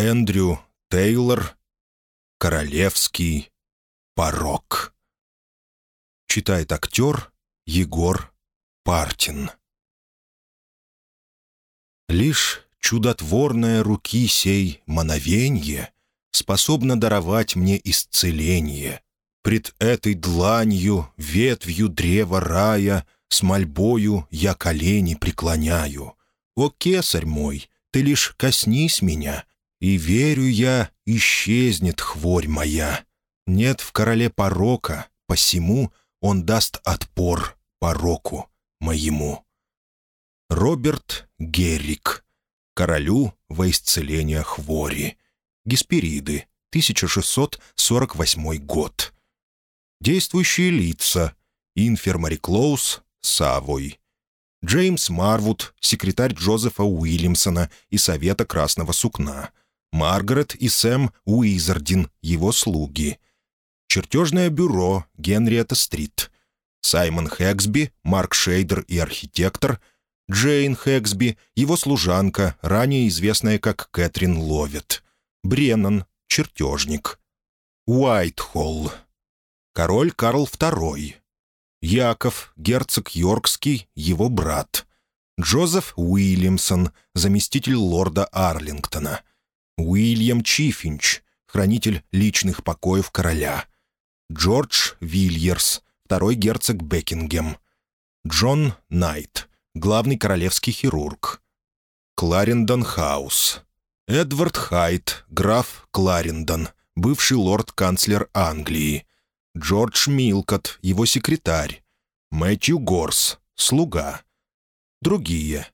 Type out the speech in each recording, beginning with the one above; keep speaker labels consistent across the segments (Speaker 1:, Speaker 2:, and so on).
Speaker 1: Эндрю Тейлор «Королевский порог». Читает актер Егор Партин. Лишь чудотворная руки сей мановенье способна даровать мне исцеление. Пред этой дланью, ветвью древа рая, с мольбою я колени преклоняю. О, кесарь мой, ты лишь коснись меня, и верю я, исчезнет хворь моя. Нет в короле порока, посему он даст отпор пороку моему. Роберт Геррик. Королю во исцеление хвори. Геспериды. 1648 год. Действующие лица. Инфермари Клоус, Савой. Джеймс Марвуд, секретарь Джозефа Уильямсона и Совета Красного Сукна. Маргарет и Сэм Уизардин, его слуги. Чертежное бюро Генриетта Стрит. Саймон Хэксби, Марк Шейдер и архитектор. Джейн Хэксби, его служанка, ранее известная как Кэтрин Ловет. Бреннан, чертежник. Уайтхолл. Король Карл II. Яков, герцог Йоркский, его брат. Джозеф Уильямсон, заместитель лорда Арлингтона. Уильям Чифинч, хранитель личных покоев короля. Джордж Вильерс, второй герцог Бекингем. Джон Найт, главный королевский хирург. Кларендон Хаус. Эдвард Хайт, граф Кларендон, бывший лорд-канцлер Англии. Джордж Милкот, его секретарь. Мэтью Горс, слуга. Другие.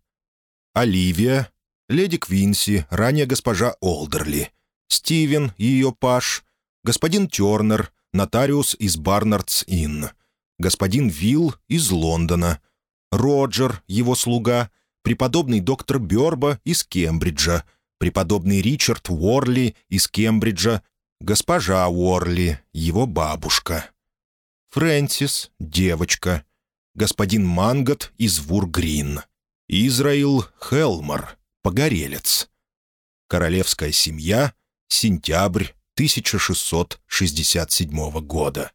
Speaker 1: Оливия, леди Квинси, ранее госпожа Олдерли. Стивен, ее паш. Господин Тернер, нотариус из Барнардс-Инн. Господин Вилл из Лондона. Роджер, его слуга. Преподобный доктор Бёрба из Кембриджа. Преподобный Ричард Уорли из Кембриджа госпожа Уорли, его бабушка. Фрэнсис, девочка. Господин Мангот из Вургрин. Израил Хелмар, погорелец. Королевская семья, сентябрь 1667 года.